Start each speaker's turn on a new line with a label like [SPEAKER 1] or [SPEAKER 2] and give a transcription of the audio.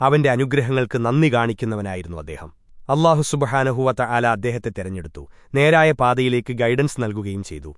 [SPEAKER 1] അവന്റെ അനുഗ്രഹങ്ങൾക്ക് നന്ദി കാണിക്കുന്നവനായിരുന്നു അദ്ദേഹം. അള്ളാഹു സുബഹാനഹുവത്ത ആല അദ്ദേഹത്തെ തെരഞ്ഞെടുത്തു. നേരായ പാതയിലേക്ക് ഗൈഡൻസ് നൽകുകയും ചെയ്തു.